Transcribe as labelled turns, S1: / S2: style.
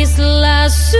S1: Kristus